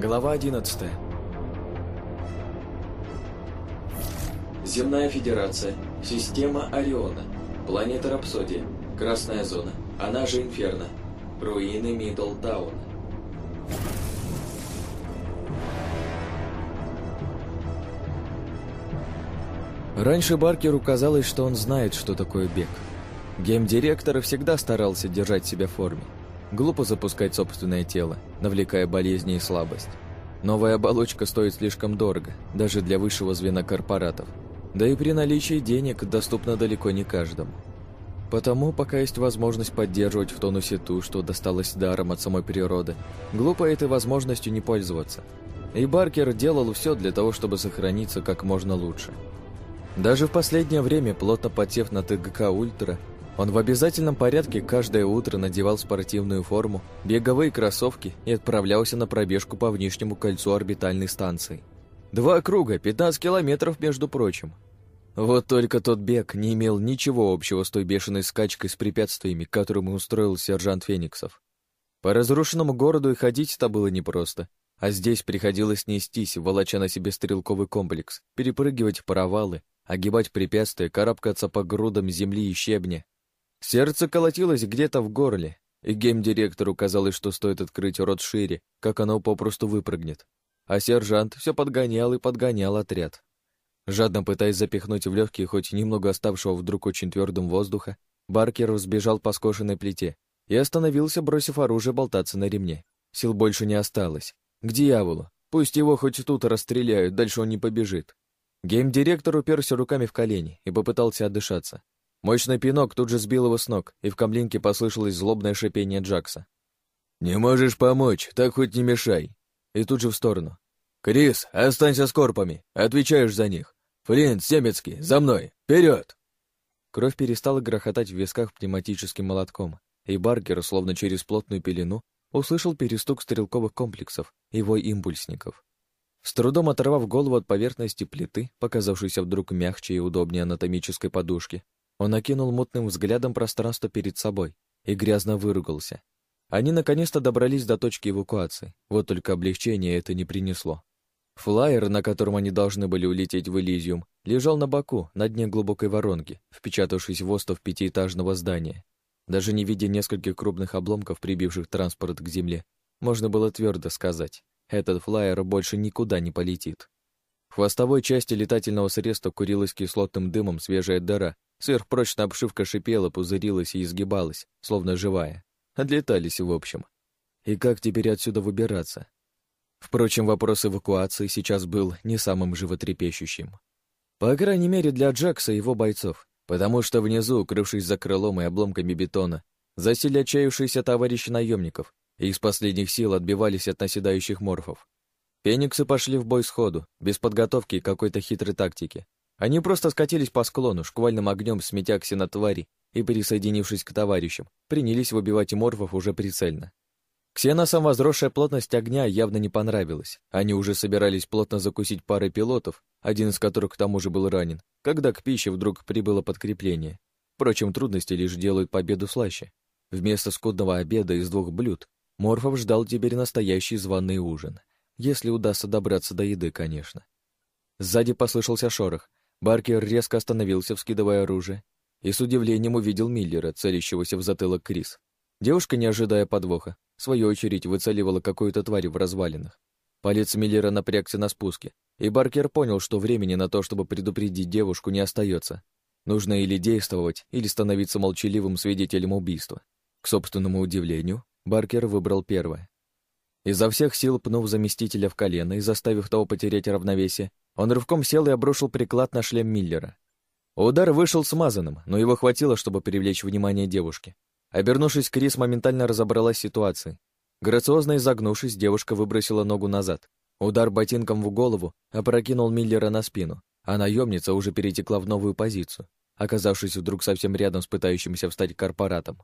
Глава 11 Земная Федерация, система Ориона, планета Рапсодия, Красная Зона, она же Инферно, руины Миддлтауна. Раньше Баркеру казалось, что он знает, что такое бег. Гейм-директор всегда старался держать себя в форме. Глупо запускать собственное тело, навлекая болезни и слабость. Новая оболочка стоит слишком дорого, даже для высшего звена корпоратов. Да и при наличии денег доступна далеко не каждому. Потому, пока есть возможность поддерживать в тонусе ту, что досталось даром от самой природы, глупо этой возможностью не пользоваться. И Баркер делал все для того, чтобы сохраниться как можно лучше. Даже в последнее время, плотно потев на ТГК «Ультра», он в обязательном порядке каждое утро надевал спортивную форму, беговые кроссовки и отправлялся на пробежку по внешнему кольцу орбитальной станции. Два круга, 15 километров, между прочим. Вот только тот бег не имел ничего общего с той бешеной скачкой с препятствиями, которую устроил сержант Фениксов. По разрушенному городу и ходить-то было непросто, а здесь приходилось нестись, волоча на себе стрелковый комплекс, перепрыгивать провалы, огибать препятствия, карабкаться по грудам земли и щебня. Сердце колотилось где-то в горле, и гейм-директору казалось, что стоит открыть рот шире, как оно попросту выпрыгнет. А сержант все подгонял и подгонял отряд. Жадно пытаясь запихнуть в легкие хоть немного оставшего вдруг очень твердым воздуха, Баркер взбежал по скошенной плите и остановился, бросив оружие болтаться на ремне. Сил больше не осталось. К дьяволу. Пусть его хоть тут расстреляют, дальше он не побежит. Гейм-директор уперся руками в колени и попытался отдышаться. Мощный пинок тут же сбил его с ног, и в камлинке послышалось злобное шипение Джакса. «Не можешь помочь, так хоть не мешай!» И тут же в сторону. «Крис, останься с корпами, отвечаешь за них. Флинт, Семецкий, за мной, вперед!» Кровь перестала грохотать в висках пневматическим молотком, и Баркер, словно через плотную пелену, услышал перестук стрелковых комплексов и вой импульсников. С трудом оторвав голову от поверхности плиты, показавшейся вдруг мягче и удобнее анатомической подушки, он окинул мутным взглядом пространство перед собой и грязно выругался. Они наконец-то добрались до точки эвакуации, вот только облегчения это не принесло. Флайер, на котором они должны были улететь в Элизиум, лежал на боку, на дне глубокой воронки, впечатавшись в остов пятиэтажного здания. Даже не видя нескольких крупных обломков, прибивших транспорт к земле, можно было твердо сказать, этот флайер больше никуда не полетит. Хвостовой части летательного средства курилась кислотным дымом свежая дыра, сверхпрочная обшивка шипела, пузырилась и изгибалась, словно живая. Отлетались, в общем. И как теперь отсюда выбираться? Впрочем, вопрос эвакуации сейчас был не самым животрепещущим. По крайней мере, для Джакса и его бойцов, потому что внизу, укрывшись за крылом и обломками бетона, засели отчаявшиеся товарищи наемников и из последних сил отбивались от наседающих морфов. Фениксы пошли в бой сходу, без подготовки и какой-то хитрой тактики. Они просто скатились по склону, шквальным огнем сметя ксенотвари и, присоединившись к товарищам, принялись выбивать морфов уже прицельно. Ксеносам возросшая плотность огня явно не понравилась. Они уже собирались плотно закусить парой пилотов, один из которых к тому же был ранен, когда к пище вдруг прибыло подкрепление. Впрочем, трудности лишь делают победу слаще. Вместо скудного обеда из двух блюд Морфов ждал теперь настоящий званый ужин. Если удастся добраться до еды, конечно. Сзади послышался шорох. Баркер резко остановился, вскидывая оружие, и с удивлением увидел Миллера, целящегося в затылок Крис. Девушка, не ожидая подвоха, в свою очередь выцеливала какую-то тварь в развалинах. Палец Миллера напрягся на спуске, и Баркер понял, что времени на то, чтобы предупредить девушку, не остается. Нужно или действовать, или становиться молчаливым свидетелем убийства. К собственному удивлению, Баркер выбрал первое. Изо всех сил пнув заместителя в колено и заставив того потерять равновесие, он рывком сел и обрушил приклад на шлем Миллера. Удар вышел смазанным, но его хватило, чтобы привлечь внимание девушки. Обернувшись, Крис моментально разобралась с ситуацией. Грациозно изогнувшись, девушка выбросила ногу назад. Удар ботинком в голову опрокинул Миллера на спину, а наемница уже перетекла в новую позицию, оказавшись вдруг совсем рядом с пытающимся встать корпоратом.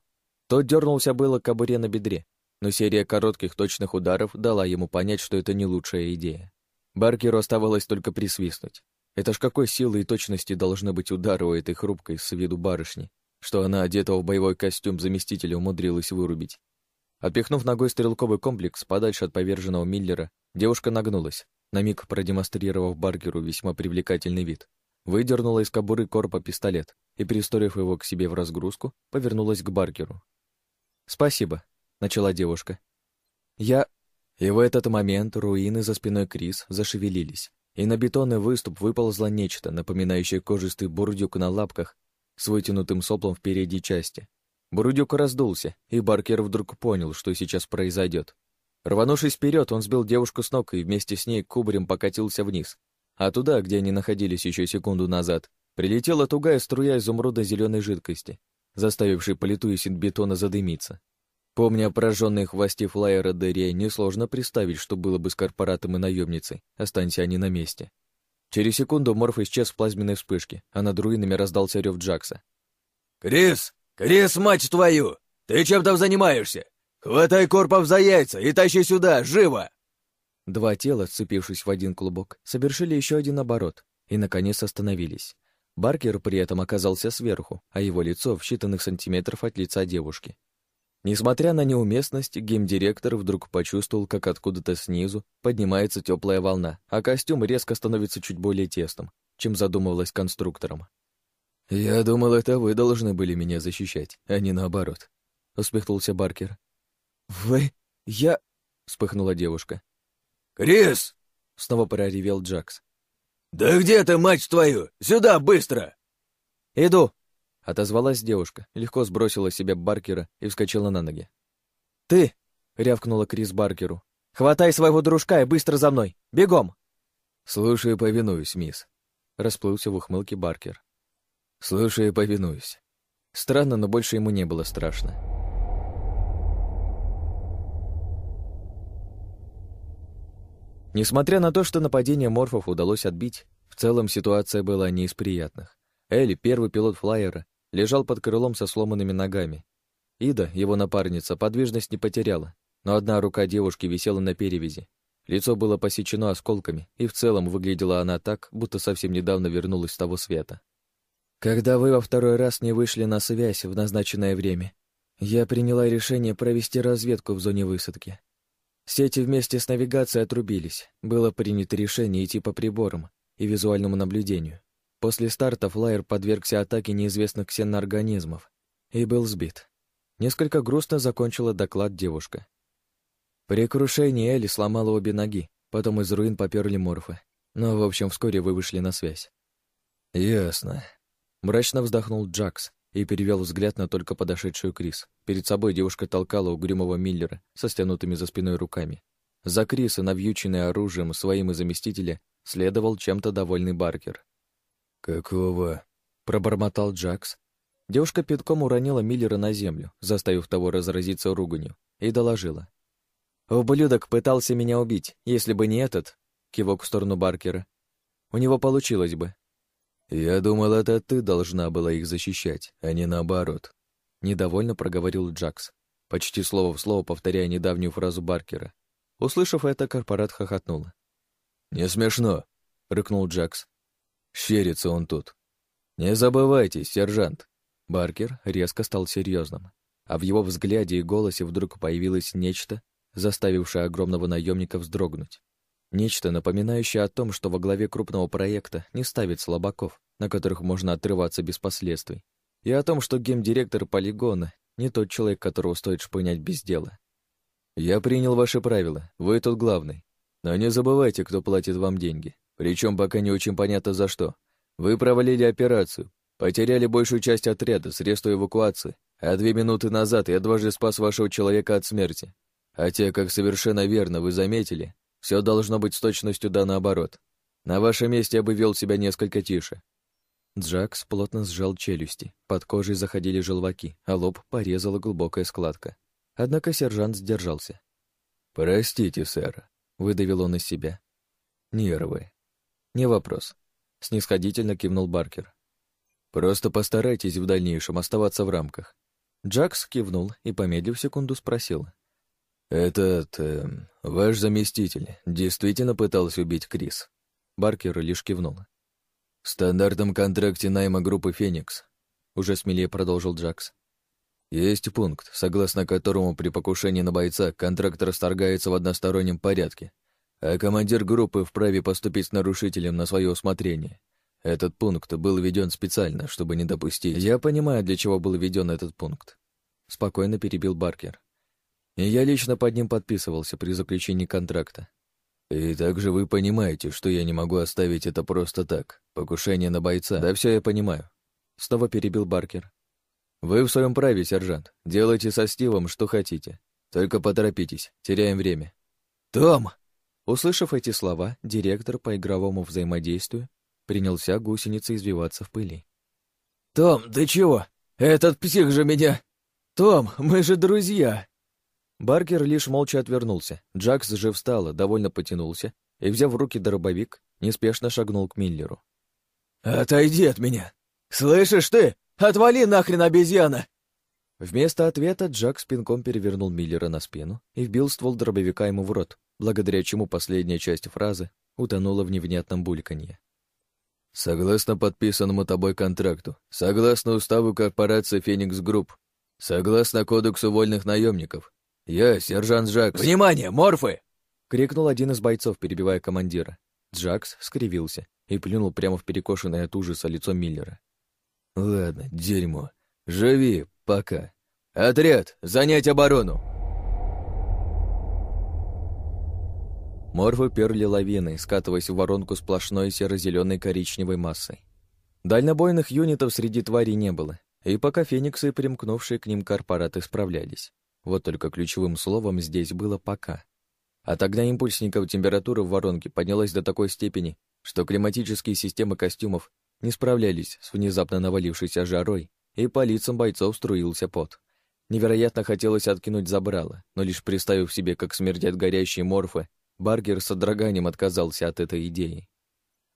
Тот дернулся было к кобуре на бедре, но серия коротких точных ударов дала ему понять, что это не лучшая идея. Баркеру оставалось только присвистнуть. Это ж какой силы и точности должны быть удары у этой хрупкой с виду барышни, что она, одетого в боевой костюм заместителя, умудрилась вырубить. Отпихнув ногой стрелковый комплекс подальше от поверженного Миллера, Девушка нагнулась, на миг продемонстрировав Баркеру весьма привлекательный вид. Выдернула из кобуры корпа пистолет и, пристроив его к себе в разгрузку, повернулась к Баркеру. «Спасибо», — начала девушка. «Я...» И в этот момент руины за спиной Крис зашевелились, и на бетонный выступ выползло нечто, напоминающее кожистый бурдюк на лапках с вытянутым соплом в передней части. Бурдюк раздулся, и Баркер вдруг понял, что сейчас произойдет. Рванувшись вперед, он сбил девушку с ног и вместе с ней кубарем покатился вниз. А туда, где они находились еще секунду назад, прилетела тугая струя изумруда зеленой жидкости, заставившей политу синтбетона задымиться. Помня о пораженной хвосте флайера дыре, несложно представить, что было бы с корпоратом и наемницей, останься они на месте. Через секунду Морф исчез в плазменной вспышке, а над руинами раздался рев Джакса. «Крис! Крис, мать твою! Ты чем там занимаешься? Хватай корпов за яйца и тащи сюда, живо!» Два тела, сцепившись в один клубок, совершили еще один оборот и, наконец, остановились. Баркер при этом оказался сверху, а его лицо в считанных сантиметров от лица девушки. Несмотря на неуместность, геймдиректор вдруг почувствовал, как откуда-то снизу поднимается теплая волна, а костюм резко становится чуть более тесным, чем задумывалось конструктором. «Я думал, это вы должны были меня защищать, а не наоборот», — усмехнулся Баркер. «Вы? Я...» — вспыхнула девушка. «Крис!» — снова проревел Джакс. «Да где ты, мать твою? Сюда, быстро!» «Иду!» Отозвалась девушка, легко сбросила себя Баркера и вскочила на ноги. «Ты!» — рявкнула Крис Баркеру. «Хватай своего дружка и быстро за мной! Бегом!» «Слушаю и повинуюсь, мисс», — расплылся в ухмылке Баркер. «Слушаю и повинуюсь». Странно, но больше ему не было страшно. Несмотря на то, что нападение морфов удалось отбить, в целом ситуация была не из приятных. Элли, первый пилот флайера, лежал под крылом со сломанными ногами. Ида, его напарница, подвижность не потеряла, но одна рука девушки висела на перевязи. Лицо было посечено осколками, и в целом выглядела она так, будто совсем недавно вернулась с того света. «Когда вы во второй раз не вышли на связь в назначенное время, я приняла решение провести разведку в зоне высадки. Сети вместе с навигацией отрубились. Было принято решение идти по приборам и визуальному наблюдению. После старта флайер подвергся атаке неизвестных ксеноорганизмов и был сбит. Несколько грустно закончила доклад девушка. При крушении Элли сломала обе ноги, потом из руин поперли морфы. Но, в общем, вскоре вы вышли на связь. «Ясно». Мрачно вздохнул Джакс и перевел взгляд на только подошедшую Крис. Перед собой девушка толкала угрюмого Миллера со стянутыми за спиной руками. За Криса, навьюченный оружием своим и заместителя, следовал чем-то довольный Баркер. «Какого?» — пробормотал Джакс. Девушка пятком уронила Миллера на землю, заставив того разразиться руганью, и доложила. «Ублюдок пытался меня убить. Если бы не этот...» — кивок в сторону Баркера. «У него получилось бы». «Я думал, это ты должна была их защищать, а не наоборот», — недовольно проговорил Джакс, почти слово в слово повторяя недавнюю фразу Баркера. Услышав это, корпорат хохотнул. «Не смешно», — рыкнул Джакс. Щерится он тут. Не забывайте, сержант. Баркер резко стал серьезным, а в его взгляде и голосе вдруг появилось нечто, заставившее огромного наемника вздрогнуть. Нечто, напоминающее о том, что во главе крупного проекта не ставит слабаков, на которых можно отрываться без последствий, и о том, что геймдиректор полигона не тот человек, которого стоит шпынять без дела. Я принял ваши правила, вы тут главный. Но не забывайте, кто платит вам деньги. Причем пока не очень понятно за что. Вы провалили операцию, потеряли большую часть отряда, средства эвакуации, а две минуты назад я дважды спас вашего человека от смерти. Хотя, как совершенно верно вы заметили, все должно быть с точностью да наоборот. На вашем месте я бы вел себя несколько тише. Джакс плотно сжал челюсти, под кожей заходили желваки, а лоб порезала глубокая складка. Однако сержант сдержался. «Простите, сэр», — выдавил он из себя. «Нервы. «Не вопрос», — снисходительно кивнул Баркер. «Просто постарайтесь в дальнейшем оставаться в рамках». Джакс кивнул и, помедлив секунду, спросил. «Этот... Э, ваш заместитель действительно пытался убить Крис?» Баркер лишь кивнул. «В стандартном контракте найма группы «Феникс», — уже смелее продолжил Джакс. «Есть пункт, согласно которому при покушении на бойца контракт расторгается в одностороннем порядке, а командир группы вправе поступить с нарушителем на свое усмотрение. Этот пункт был введен специально, чтобы не допустить. Я понимаю, для чего был введен этот пункт. Спокойно перебил Баркер. И я лично под ним подписывался при заключении контракта. И также вы понимаете, что я не могу оставить это просто так. Покушение на бойца. Да все я понимаю. Снова перебил Баркер. Вы в своем праве, сержант. Делайте со Стивом, что хотите. Только поторопитесь, теряем время. Том! Услышав эти слова, директор по игровому взаимодействию принялся гусеницей извиваться в пыли. «Том, ты чего? Этот псих же меня...» «Том, мы же друзья!» Баркер лишь молча отвернулся. Джакс же встал, довольно потянулся и, взяв в руки дробовик, неспешно шагнул к Миллеру. «Отойди от меня! Слышишь ты? Отвали нахрен, обезьяна!» Вместо ответа Джакс пинком перевернул Миллера на спину и вбил ствол дробовика ему в рот, благодаря чему последняя часть фразы утонула в невнятном бульканье. «Согласно подписанному тобой контракту, согласно уставу корпорации «Феникс Групп», согласно кодексу вольных наемников, я, сержант Джакс...» «Внимание, морфы!» — крикнул один из бойцов, перебивая командира. Джакс скривился и плюнул прямо в перекошенное от ужаса лицо Миллера. «Ладно, дерьмо. Живи, пока. Отряд, занять оборону!» Морфы перли лавиной, скатываясь в воронку сплошной серо-зеленой коричневой массой. Дальнобойных юнитов среди тварей не было, и пока фениксы и примкнувшие к ним корпораты справлялись. Вот только ключевым словом здесь было «пока». А тогда импульсников температура в воронке поднялась до такой степени, что климатические системы костюмов не справлялись с внезапно навалившейся жарой, и по лицам бойцов струился пот. Невероятно хотелось откинуть забрало, но лишь представив себе, как смердят горящие морфы, Баргер с содроганием отказался от этой идеи.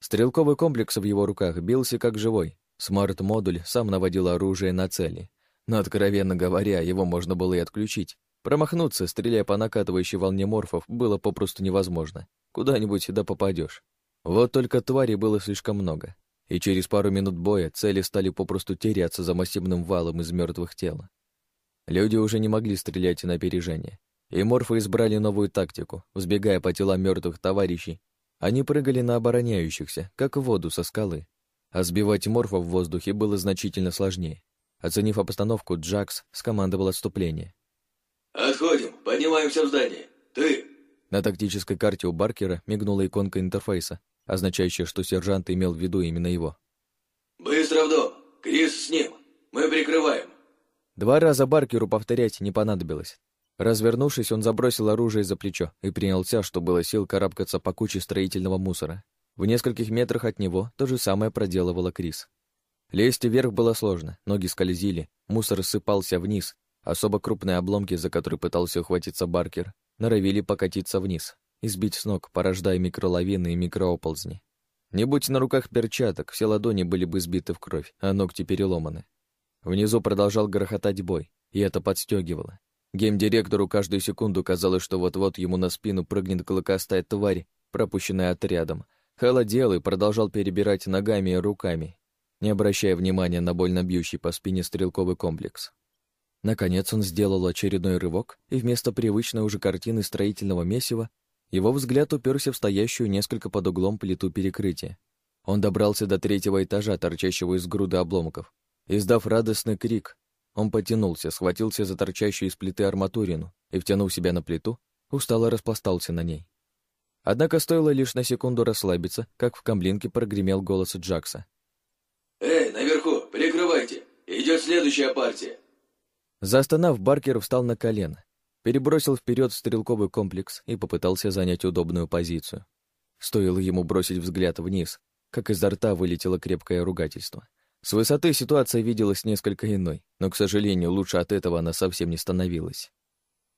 Стрелковый комплекс в его руках бился как живой. Смарт-модуль сам наводил оружие на цели. Но, откровенно говоря, его можно было и отключить. Промахнуться, стреляя по накатывающей волне морфов, было попросту невозможно. Куда-нибудь да попадешь. Вот только тварей было слишком много. И через пару минут боя цели стали попросту теряться за массивным валом из мертвых тел. Люди уже не могли стрелять на опережение. И морфы избрали новую тактику, взбегая по телам мертвых товарищей. Они прыгали на обороняющихся, как в воду со скалы. А сбивать морфов в воздухе было значительно сложнее. Оценив обстановку, Джакс скомандовал отступление. «Отходим, поднимаемся в здание. Ты!» На тактической карте у Баркера мигнула иконка интерфейса, означающая, что сержант имел в виду именно его. «Быстро в дом! Крис с ним! Мы прикрываем!» Два раза Баркеру повторять не понадобилось. Развернувшись, он забросил оружие за плечо и принялся, что было сил, карабкаться по куче строительного мусора. В нескольких метрах от него то же самое проделывала Крис. Лезть вверх было сложно, ноги скользили, мусор рассыпался вниз, особо крупные обломки, за которые пытался ухватиться Баркер, норовили покатиться вниз и сбить с ног, порождая микролавины и микрооползни. Не будь на руках перчаток, все ладони были бы сбиты в кровь, а ногти переломаны. Внизу продолжал грохотать бой, и это подстегивало. Геймдиректору каждую секунду казалось, что вот-вот ему на спину прыгнет клыкастая тварь, пропущенная отрядом. Холодел и продолжал перебирать ногами и руками, не обращая внимания на больно бьющий по спине стрелковый комплекс. Наконец он сделал очередной рывок, и вместо привычной уже картины строительного месива его взгляд уперся в стоящую несколько под углом плиту перекрытия. Он добрался до третьего этажа, торчащего из груды обломков. Издав радостный крик, он потянулся, схватился за торчащую из плиты арматурину и, втянув себя на плиту, устало распластался на ней. Однако стоило лишь на секунду расслабиться, как в камблинке прогремел голос Джакса. «Эй, наверху, прикрывайте! Идет следующая партия!» Застонав, Баркер встал на колено, перебросил вперед стрелковый комплекс и попытался занять удобную позицию. Стоило ему бросить взгляд вниз, как изо рта вылетело крепкое ругательство. С высоты ситуация виделась несколько иной, но, к сожалению, лучше от этого она совсем не становилась.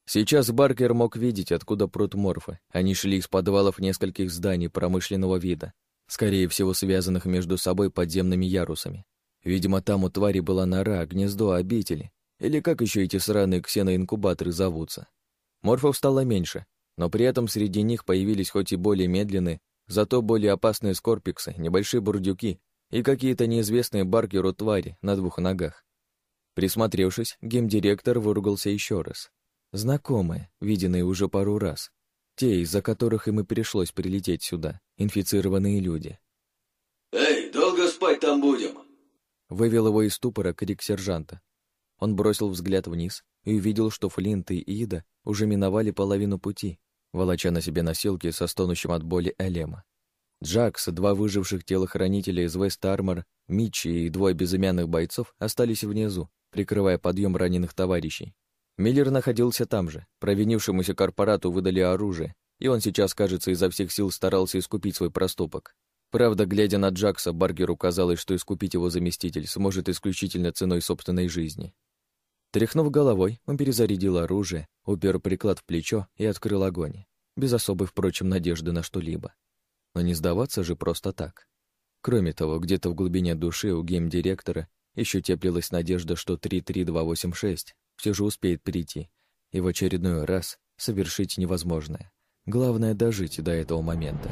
Сейчас Баркер мог видеть, откуда прут морфы. Они шли из подвалов нескольких зданий промышленного вида, скорее всего, связанных между собой подземными ярусами. Видимо, там у твари была нора, гнездо, обители, или как еще эти сраные ксеноинкубаторы зовутся. Морфов стало меньше, но при этом среди них появились хоть и более медленные, зато более опасные скорпиксы, небольшие бурдюки и какие-то неизвестные Баркеру твари на двух ногах. Присмотревшись, геймдиректор выругался еще раз. Знакомые, виденные уже пару раз. Те, из-за которых им и пришлось прилететь сюда, инфицированные люди. «Эй, долго спать там будем?» Вывел его из ступора крик сержанта. Он бросил взгляд вниз и увидел, что Флинт и Ида уже миновали половину пути, волоча на себе носилки со стонущим от боли Элема. Джакс, два выживших телохранителя из Вест-Армор, Митчи и двое безымянных бойцов остались внизу, прикрывая подъем раненых товарищей. Миллер находился там же. Провинившемуся корпорату выдали оружие, и он сейчас, кажется, изо всех сил старался искупить свой проступок. Правда, глядя на Джакса, Баргеру казалось, что искупить его заместитель сможет исключительно ценой собственной жизни. Тряхнув головой, он перезарядил оружие, упер приклад в плечо и открыл огонь, без особой, впрочем, надежды на что-либо. Но не сдаваться же просто так. Кроме того, где-то в глубине души у гейм-директора еще теплилась надежда, что 33286 все же успеет прийти и в очередной раз совершить невозможное. Главное — дожить до этого момента.